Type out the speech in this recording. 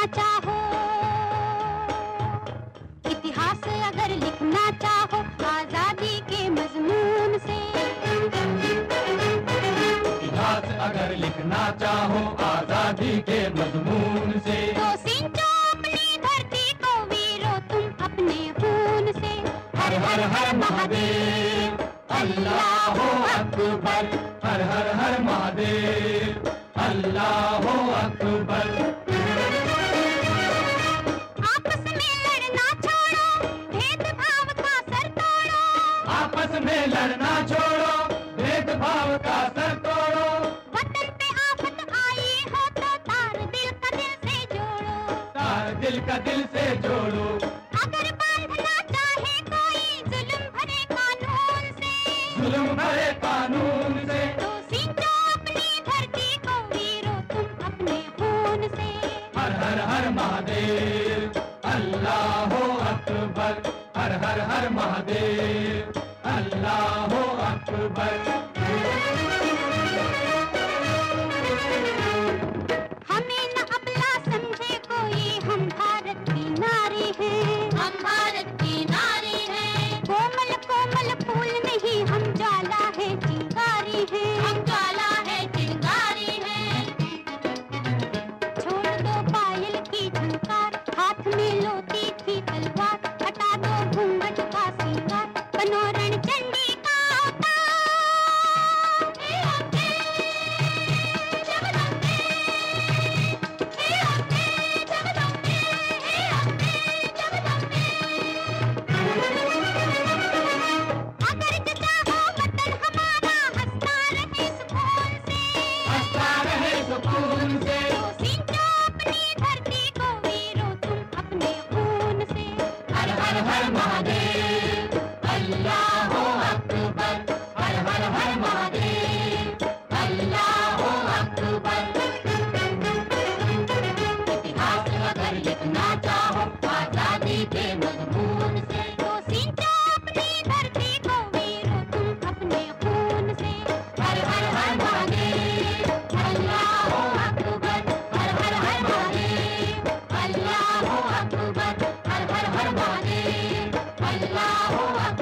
लिखना चाहो। इतिहास अगर लिखना चाहो आज़ादी के मजमून से। इतिहास अगर लिखना चाहो आज़ादी के मजमून से। तो सिंचो अपनी धरती को वीरो तुम अपने खून से। हर हर हर महादेव अल्लाह अकबर। हर हर हर महादेव। में लड़ना छोड़ो भेदभाव का सर तोड़ो। वतन पे आफत आई हो तो तार दिल का दिल से जोड़ो। तार दिल का दिल से जोड़ो। अगर बांधना चाहे कोई जुल्म भरे कानून से। जुल्म भरे कानून से। तो सींचो अपनी धरती को वीरो तुम अपने खून से। हर हर हर महादेव अल्लाह हो अकबर। हर हर हर महादेव। अल्लाह अकबर। हमें न अबला समझे कोई हम भारत की नारी हैं। हम भारत की नारी हैं। कोमल कोमल फूल नहीं हम ज्वाला है चिंगारी है। हम ज्वाला है चिंगारी है। छोड़ दो पायल की झंकार हाथ में लोती थी तलवार। na rua.